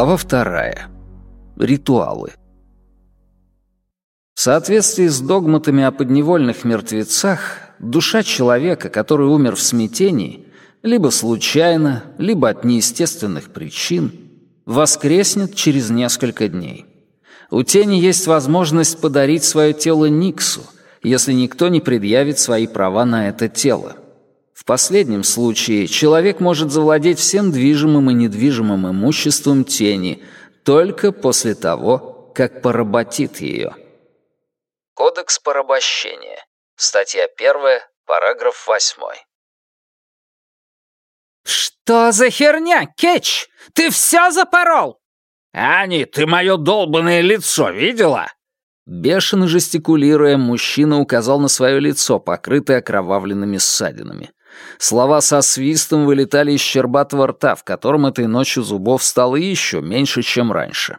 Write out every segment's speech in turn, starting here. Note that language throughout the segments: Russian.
Глава вторая. Ритуалы. В соответствии с догматами о подневольных мертвецах, душа человека, который умер в смятении, либо случайно, либо от неестественных причин, воскреснет через несколько дней. У тени есть возможность подарить свое тело Никсу, если никто не предъявит свои права на это тело. В последнем случае человек может завладеть всем движимым и недвижимым имуществом тени только после того, как поработит ее. Кодекс порабощения. Статья 1, параграф 8. «Что за херня, Кетч? Ты все запорол!» «Ани, ты мое долбанное лицо видела?» Бешено жестикулируя, мужчина указал на свое лицо, покрытое окровавленными ссадинами. Слова со свистом вылетали из щербатого рта, в котором этой ночью зубов стало еще меньше, чем раньше.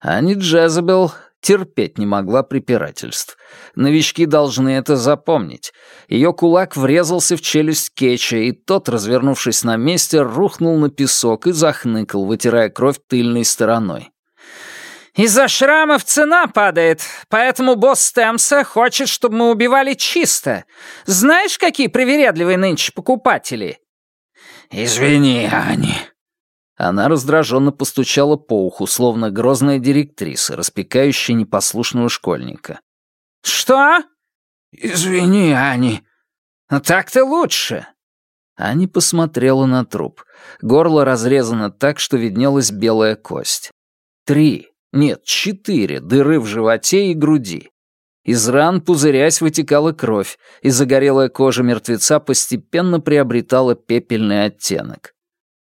Ани Джезабел терпеть не могла препирательств. Новички должны это запомнить. Ее кулак врезался в челюсть Кетча, и тот, развернувшись на месте, рухнул на песок и захныкал, вытирая кровь тыльной стороной. Из-за шрамов цена падает, поэтому босс Темса хочет, чтобы мы убивали чисто. Знаешь, какие привередливые нынче покупатели?» «Извини, Ани». Она раздраженно постучала по уху, словно грозная директриса, распекающая непослушного школьника. «Что?» «Извини, Ани». «Так-то лучше». Ани посмотрела на труп. Горло разрезано так, что виднелась белая кость. Три. Нет, четыре дыры в животе и груди. Из ран, пузырясь, вытекала кровь, и загорелая кожа мертвеца постепенно приобретала пепельный оттенок.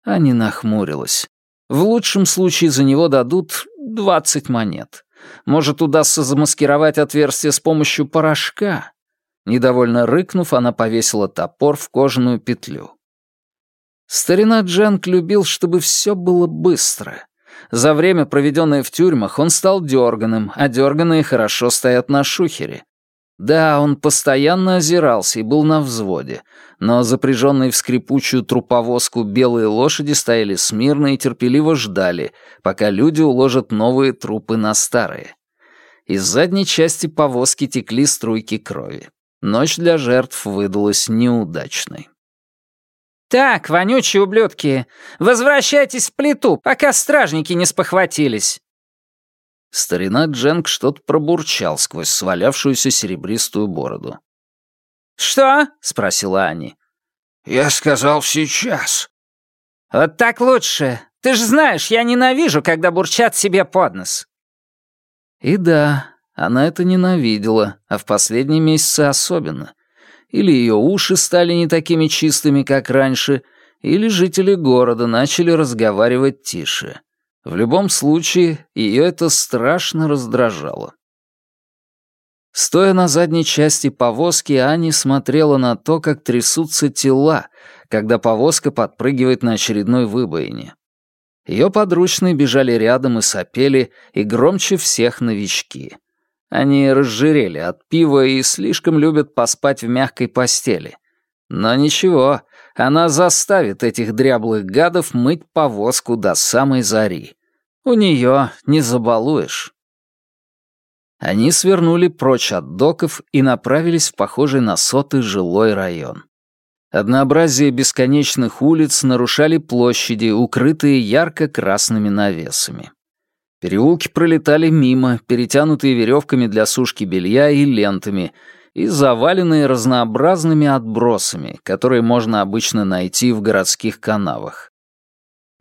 Ани нахмурилась. В лучшем случае за него дадут двадцать монет. Может, удастся замаскировать отверстие с помощью порошка? Недовольно рыкнув, она повесила топор в кожаную петлю. Старина Джанк любил, чтобы все было быстро. За время, проведенное в тюрьмах, он стал дерганым, а дерганые хорошо стоят на шухере. Да, он постоянно озирался и был на взводе, но запряженные в скрипучую труповозку белые лошади стояли смирно и терпеливо ждали, пока люди уложат новые трупы на старые. Из задней части повозки текли струйки крови. Ночь для жертв выдалась неудачной. «Так, вонючие ублюдки, возвращайтесь в плиту, пока стражники не спохватились». Старина Дженк что-то пробурчал сквозь свалявшуюся серебристую бороду. «Что?» — спросила Ани. «Я сказал сейчас». «Вот так лучше. Ты же знаешь, я ненавижу, когда бурчат себе под нос». И да, она это ненавидела, а в последние месяцы особенно — или ее уши стали не такими чистыми, как раньше, или жители города начали разговаривать тише. В любом случае, ее это страшно раздражало. Стоя на задней части повозки, Ани смотрела на то, как трясутся тела, когда повозка подпрыгивает на очередной выбоине. Ее подручные бежали рядом и сопели, и громче всех новички. Они разжирели от пива и слишком любят поспать в мягкой постели. Но ничего, она заставит этих дряблых гадов мыть повозку до самой зари. У нее не забалуешь. Они свернули прочь от доков и направились в похожий на соты жилой район. Однообразие бесконечных улиц нарушали площади, укрытые ярко-красными навесами. Переулки пролетали мимо, перетянутые веревками для сушки белья и лентами, и заваленные разнообразными отбросами, которые можно обычно найти в городских канавах.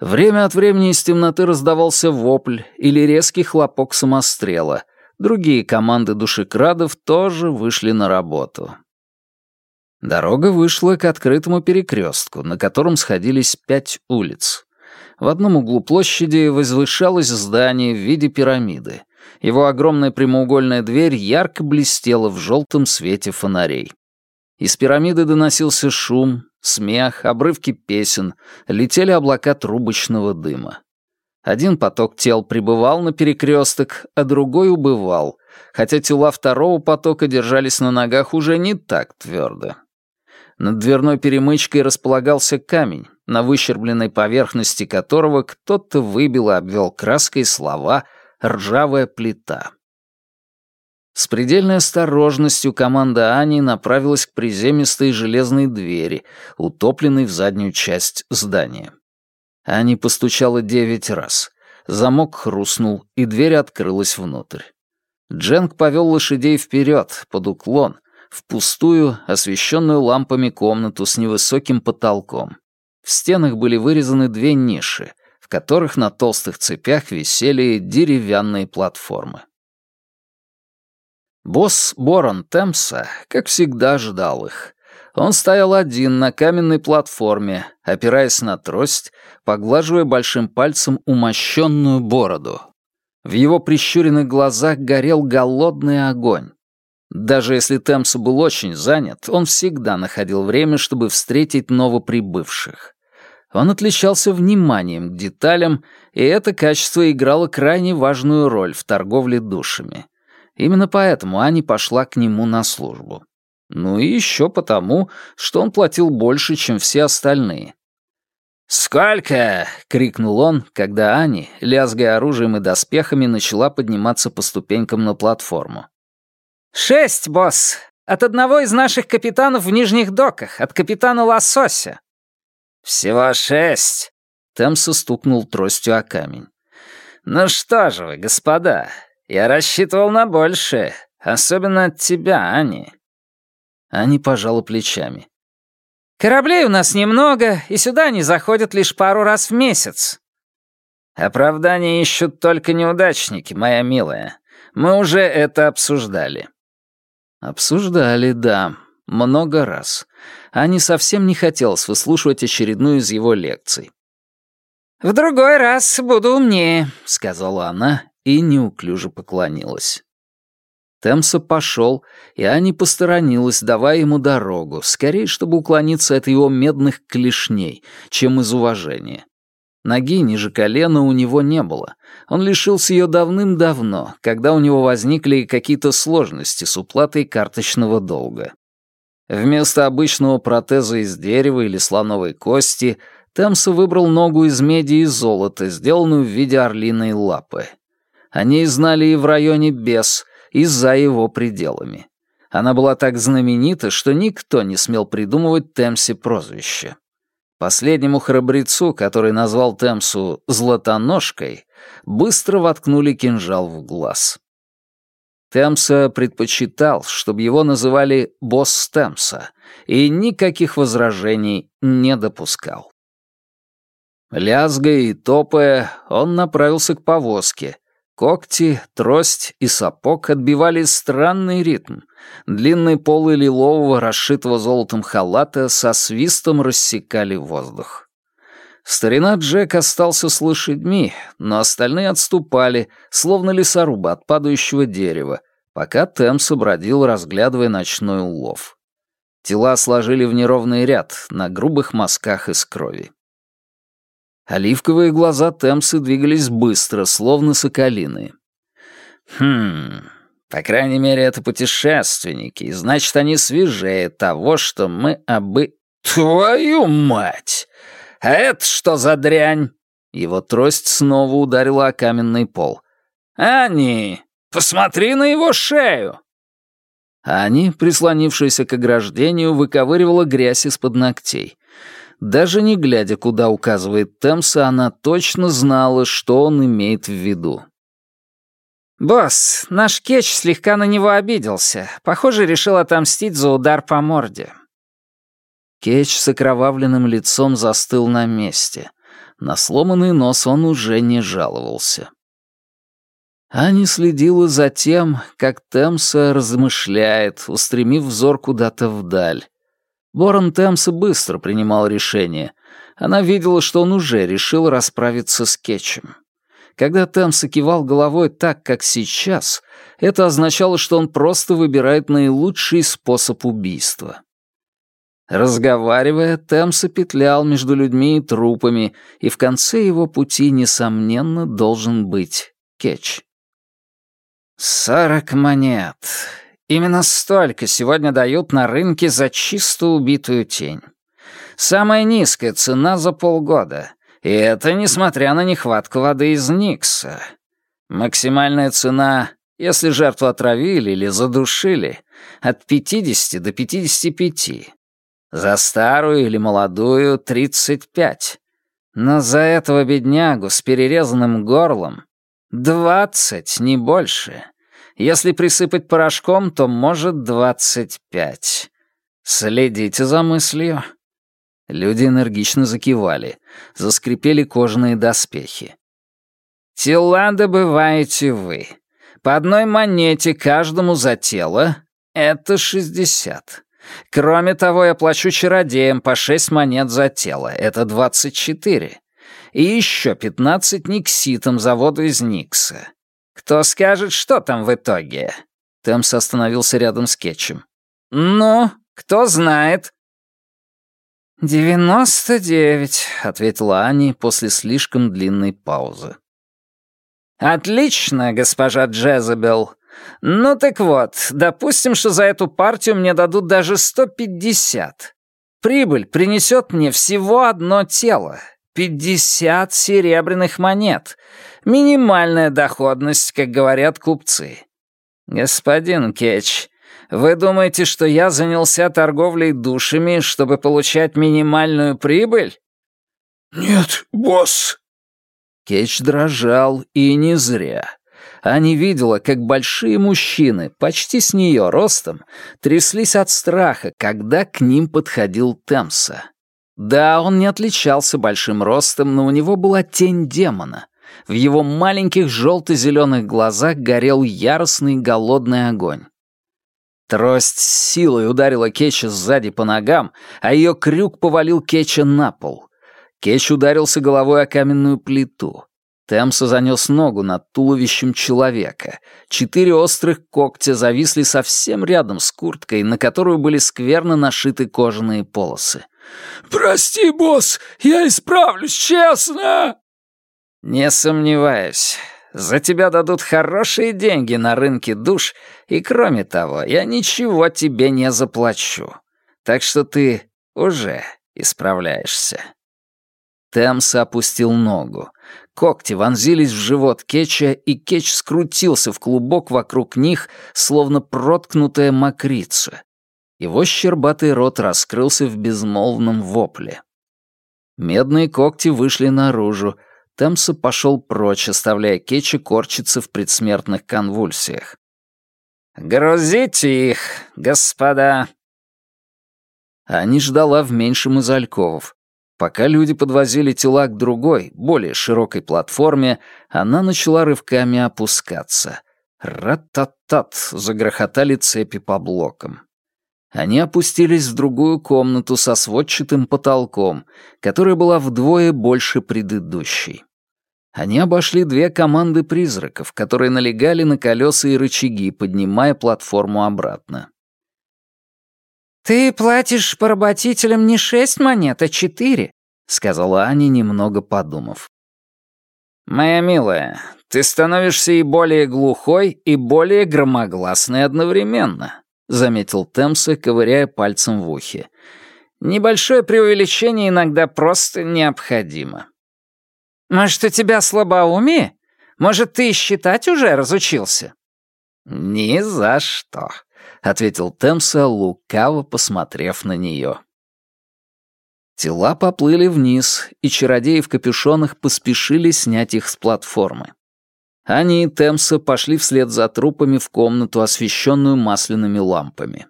Время от времени из темноты раздавался вопль или резкий хлопок самострела. Другие команды душекрадов тоже вышли на работу. Дорога вышла к открытому перекрестку, на котором сходились пять улиц. В одном углу площади возвышалось здание в виде пирамиды. Его огромная прямоугольная дверь ярко блестела в желтом свете фонарей. Из пирамиды доносился шум, смех, обрывки песен, летели облака трубочного дыма. Один поток тел прибывал на перекресток, а другой убывал, хотя тела второго потока держались на ногах уже не так твердо. Над дверной перемычкой располагался камень, на выщербленной поверхности которого кто-то выбил и обвел краской слова «ржавая плита». С предельной осторожностью команда Ани направилась к приземистой железной двери, утопленной в заднюю часть здания. Ани постучала девять раз. Замок хрустнул, и дверь открылась внутрь. Дженк повел лошадей вперед, под уклон, в пустую, освещенную лампами комнату с невысоким потолком. В стенах были вырезаны две ниши, в которых на толстых цепях висели деревянные платформы. Босс Борон Темса, как всегда, ждал их. Он стоял один на каменной платформе, опираясь на трость, поглаживая большим пальцем умощенную бороду. В его прищуренных глазах горел голодный огонь. Даже если Темса был очень занят, он всегда находил время, чтобы встретить новоприбывших. Он отличался вниманием к деталям, и это качество играло крайне важную роль в торговле душами. Именно поэтому Ани пошла к нему на службу. Ну и еще потому, что он платил больше, чем все остальные. «Сколько?» — крикнул он, когда Ани, лязгая оружием и доспехами, начала подниматься по ступенькам на платформу. «Шесть, босс. От одного из наших капитанов в Нижних Доках, от капитана Лосося». «Всего шесть?» — Темса стукнул тростью о камень. «Ну что же вы, господа, я рассчитывал на большее, особенно от тебя, Ани». Ани пожала плечами. «Кораблей у нас немного, и сюда они заходят лишь пару раз в месяц». «Оправдания ищут только неудачники, моя милая. Мы уже это обсуждали». «Обсуждали, да, много раз. Ани совсем не хотелось выслушивать очередную из его лекций. «В другой раз буду умнее», — сказала она и неуклюже поклонилась. Темса пошел, и Ани посторонилась, давая ему дорогу, скорее, чтобы уклониться от его медных клешней, чем из уважения. Ноги ниже колена у него не было. Он лишился ее давным-давно, когда у него возникли какие-то сложности с уплатой карточного долга. Вместо обычного протеза из дерева или слоновой кости Темса выбрал ногу из меди и золота, сделанную в виде орлиной лапы. О ней знали и в районе Бес, и за его пределами. Она была так знаменита, что никто не смел придумывать Темсе прозвище. Последнему храбрецу, который назвал Темсу «златоножкой», быстро воткнули кинжал в глаз. Темса предпочитал, чтобы его называли «босс Темса», и никаких возражений не допускал. Лязгая и топая, он направился к повозке, Когти, трость и сапог отбивали странный ритм. Длинные полы лилового, расшитого золотом халата со свистом рассекали воздух. Старина Джек остался с лошадьми, но остальные отступали, словно лесорубы от падающего дерева, пока Темс бродил, разглядывая ночной улов. Тела сложили в неровный ряд на грубых мазках из крови. Оливковые глаза Темсы двигались быстро, словно соколиные. «Хм, по крайней мере, это путешественники, и значит, они свежее того, что мы обы...» «Твою мать! Это что за дрянь?» Его трость снова ударила о каменный пол. «Ани, посмотри на его шею!» Ани, прислонившаяся к ограждению, выковыривала грязь из-под ногтей. Даже не глядя, куда указывает Темса, она точно знала, что он имеет в виду. «Босс, наш Кетч слегка на него обиделся. Похоже, решил отомстить за удар по морде». Кетч с окровавленным лицом застыл на месте. На сломанный нос он уже не жаловался. Аня следила за тем, как Темса размышляет, устремив взор куда-то вдаль. Борон Темса быстро принимал решение. Она видела, что он уже решил расправиться с Кетчем. Когда Темса кивал головой так, как сейчас, это означало, что он просто выбирает наилучший способ убийства. Разговаривая, Темса петлял между людьми и трупами, и в конце его пути, несомненно, должен быть Кетч. Сорок монет. именно столько сегодня дают на рынке за чисто убитую тень. Самая низкая цена за полгода. И это несмотря на нехватку воды из Никса. Максимальная цена, если жертву отравили или задушили, от 50 до 55. За старую или молодую — 35. Но за этого беднягу с перерезанным горлом — 20, не больше. Если присыпать порошком, то может 25. Следите за мыслью. Люди энергично закивали, заскрипели кожаные доспехи. «Тела добываете вы. По одной монете каждому за тело — это шестьдесят. Кроме того, я плачу чародеям по шесть монет за тело, это двадцать четыре. И еще пятнадцать никситам за воду из Никса. Кто скажет, что там в итоге?» Темс остановился рядом с Кетчем. «Ну, кто знает?» «Девяносто девять», — ответила Ани после слишком длинной паузы. «Отлично, госпожа Джезабел. Ну так вот, допустим, что за эту партию мне дадут даже сто пятьдесят. Прибыль принесет мне всего одно тело. Пятьдесят серебряных монет. Минимальная доходность, как говорят купцы. Господин Кетч, вы думаете, что я занялся торговлей душами, чтобы получать минимальную прибыль? Нет, босс. Кетч дрожал, и не зря. Ани видела, как большие мужчины, почти с нее ростом, тряслись от страха, когда к ним подходил Темса. Да, он не отличался большим ростом, но у него была тень демона. В его маленьких желто-зеленых глазах горел яростный голодный огонь. Трость с силой ударила Кетча сзади по ногам, а ее крюк повалил Кетча на пол. Кетч ударился головой о каменную плиту. Темса занес ногу над туловищем человека. Четыре острых когтя зависли совсем рядом с курткой, на которую были скверно нашиты кожаные полосы. «Прости, босс, я исправлюсь, честно!» «Не сомневаюсь. За тебя дадут хорошие деньги на рынке душ, и кроме того, я ничего тебе не заплачу. Так что ты уже исправляешься». Темс опустил ногу. Когти вонзились в живот Кетча, и Кетч скрутился в клубок вокруг них, словно проткнутая мокрица. Его щербатый рот раскрылся в безмолвном вопле. Медные когти вышли наружу, Темса пошел прочь, оставляя Кетча корчиться в предсмертных конвульсиях. «Грузите их, господа!» Они ждала в меньшем из альковов. Пока люди подвозили тела к другой, более широкой платформе, она начала рывками опускаться. Rat-tat-tat загрохотали цепи по блокам. Они опустились в другую комнату со сводчатым потолком, которая была вдвое больше предыдущей. Они обошли две команды призраков, которые налегали на колеса и рычаги, поднимая платформу обратно. «Ты платишь поработителям не шесть монет, а четыре», — сказала Аня, немного подумав. «Моя милая, ты становишься и более глухой, и более громогласной одновременно заметил Темса, ковыряя пальцем в ухе. «Небольшое преувеличение иногда просто необходимо». «Может, у тебя слабоумие? Может, ты считать уже разучился?» «Ни за что», — ответил Темса, лукаво посмотрев на нее. Тела поплыли вниз, и чародеи в капюшонах поспешили снять их с платформы. Они и Темса пошли вслед за трупами в комнату, освещенную масляными лампами.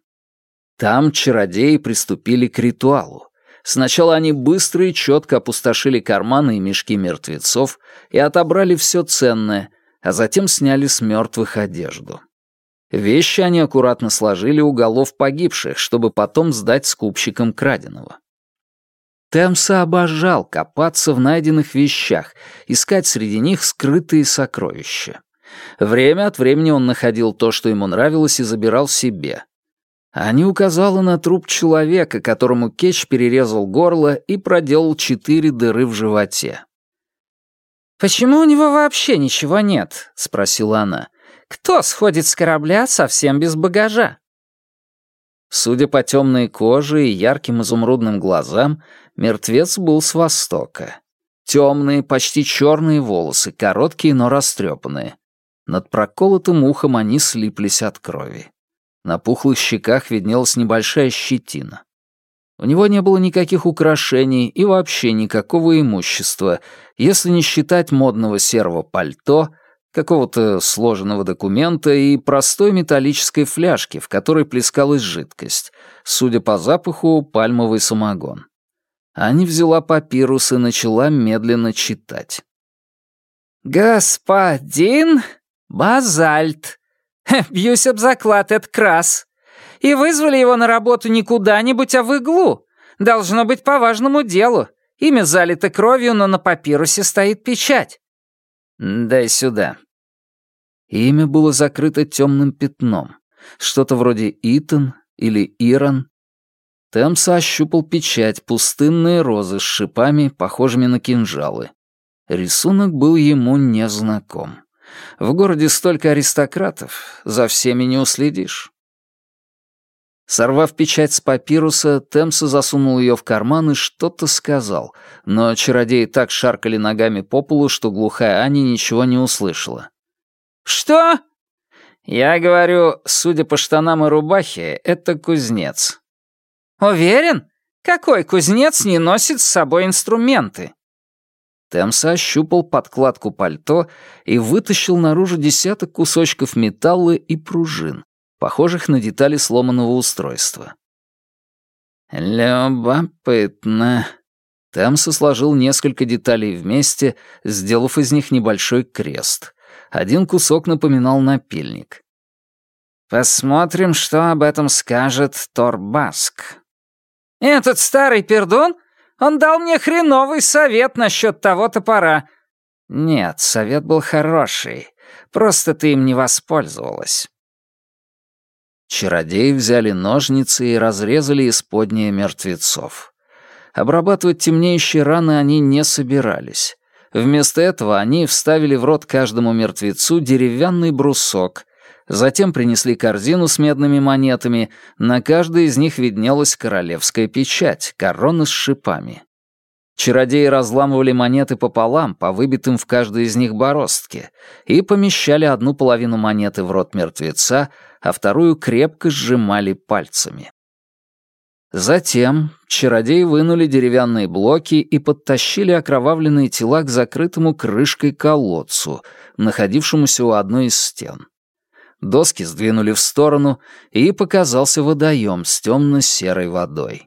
Там чародеи приступили к ритуалу. Сначала они быстро и четко опустошили карманы и мешки мертвецов и отобрали все ценное, а затем сняли с мертвых одежду. Вещи они аккуратно сложили у голов погибших, чтобы потом сдать скупщикам краденого. Темса обожал копаться в найденных вещах, искать среди них скрытые сокровища. Время от времени он находил то, что ему нравилось, и забирал себе. Ани указала на труп человека, которому Кетч перерезал горло и проделал четыре дыры в животе. «Почему у него вообще ничего нет?» — спросила она. Кто сходит с корабля совсем без багажа? Судя по темной коже и ярким изумрудным глазам, мертвец был с востока. Темные, почти черные волосы, короткие, но растрепанные. Над проколотым ухом они слиплись от крови. На пухлых щеках виднелась небольшая щетина. У него не было никаких украшений и вообще никакого имущества, если не считать модного серого пальто — какого-то сложенного документа и простой металлической фляжки, в которой плескалась жидкость, судя по запаху, пальмовый самогон. Аня взяла папирус и начала медленно читать. «Господин Базальт. Бьюсь об заклад, это крас. И вызвали его на работу не куда-нибудь, а в иглу. Должно быть по важному делу. Имя залито кровью, но на папирусе стоит печать. «Дай сюда». Имя было закрыто темным пятном. Что-то вроде Итан или Иран. Темс ощупал печать, пустынные розы с шипами, похожими на кинжалы. Рисунок был ему незнаком. В городе столько аристократов, за всеми не уследишь. Сорвав печать с папируса, Темса засунул ее в карман и что-то сказал, но чародеи так шаркали ногами по полу, что глухая Аня ничего не услышала. «Что?» «Я говорю, судя по штанам и рубахе, это кузнец». «Уверен? Какой кузнец не носит с собой инструменты?» Темса ощупал подкладку пальто и вытащил наружу десяток кусочков металла и пружин похожих на детали сломанного устройства. «Любопытно». Темса сложил несколько деталей вместе, сделав из них небольшой крест. Один кусок напоминал напильник. «Посмотрим, что об этом скажет Торбаск». «Этот старый пердон? Он дал мне хреновый совет насчет того топора». «Нет, совет был хороший. Просто ты им не воспользовалась». Чародеи взяли ножницы и разрезали исподние мертвецов. Обрабатывать темнеющие раны они не собирались. Вместо этого они вставили в рот каждому мертвецу деревянный брусок, затем принесли корзину с медными монетами, на каждой из них виднелась королевская печать, корона с шипами. Чародеи разламывали монеты пополам, по выбитым в каждой из них бороздке, и помещали одну половину монеты в рот мертвеца, а вторую крепко сжимали пальцами. Затем чародеи вынули деревянные блоки и подтащили окровавленные тела к закрытому крышкой колодцу, находившемуся у одной из стен. Доски сдвинули в сторону, и показался водоем с темно-серой водой.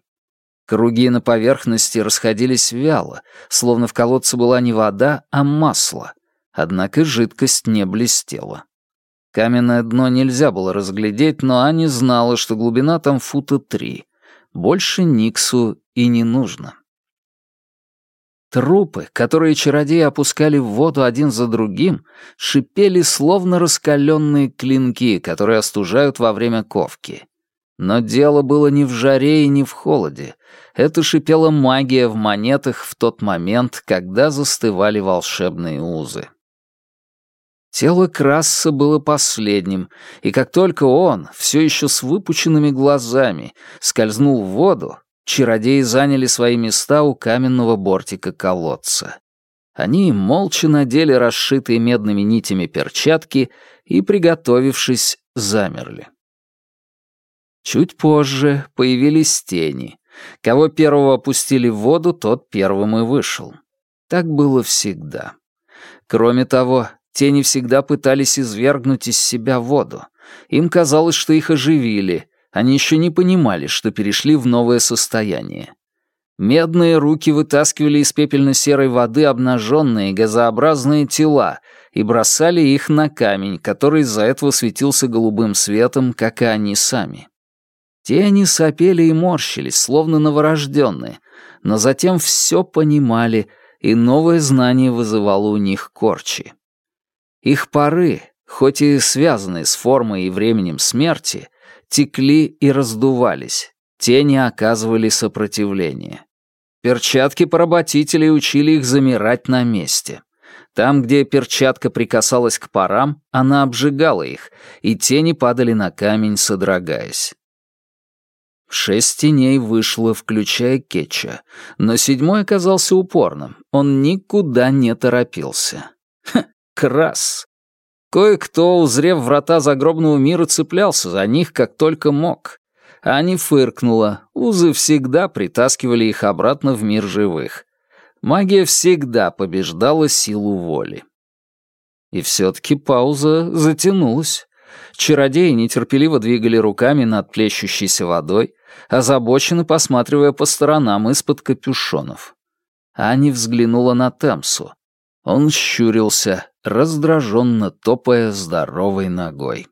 Круги на поверхности расходились вяло, словно в колодце была не вода, а масло, однако жидкость не блестела. Каменное дно нельзя было разглядеть, но Аня знала, что глубина там фута три. Больше Никсу и не нужно. Трупы, которые чародеи опускали в воду один за другим, шипели словно раскаленные клинки, которые остужают во время ковки. Но дело было не в жаре и не в холоде. Это шипела магия в монетах в тот момент, когда застывали волшебные узы. Тело Красса было последним, и как только он, все еще с выпученными глазами, скользнул в воду, чародеи заняли свои места у каменного бортика колодца. Они молча надели расшитые медными нитями перчатки и, приготовившись, замерли. Чуть позже появились тени. Кого первого опустили в воду, тот первым и вышел. Так было всегда. Кроме того, Тени всегда пытались извергнуть из себя воду. Им казалось, что их оживили. Они еще не понимали, что перешли в новое состояние. Медные руки вытаскивали из пепельно-серой воды обнаженные газообразные тела и бросали их на камень, который из-за этого светился голубым светом, как и они сами. Тени сопели и морщились, словно новорожденные, но затем все понимали, и новое знание вызывало у них корчи. Их пары, хоть и связанные с формой и временем смерти, текли и раздувались, тени оказывали сопротивление. Перчатки поработителей учили их замирать на месте. Там, где перчатка прикасалась к парам, она обжигала их, и тени падали на камень, содрогаясь. Шесть теней вышло, включая Кетча, но седьмой оказался упорным, он никуда не торопился. Ха, крас! Кое-кто, узрев врата загробного мира, цеплялся за них, как только мог. Ани фыркнула, узы всегда притаскивали их обратно в мир живых. Магия всегда побеждала силу воли. И все-таки пауза затянулась. Чародеи нетерпеливо двигали руками над плещущейся водой, озабоченно посматривая по сторонам из-под капюшонов. Ани взглянула на Темсу. Он щурился, раздраженно топая здоровой ногой.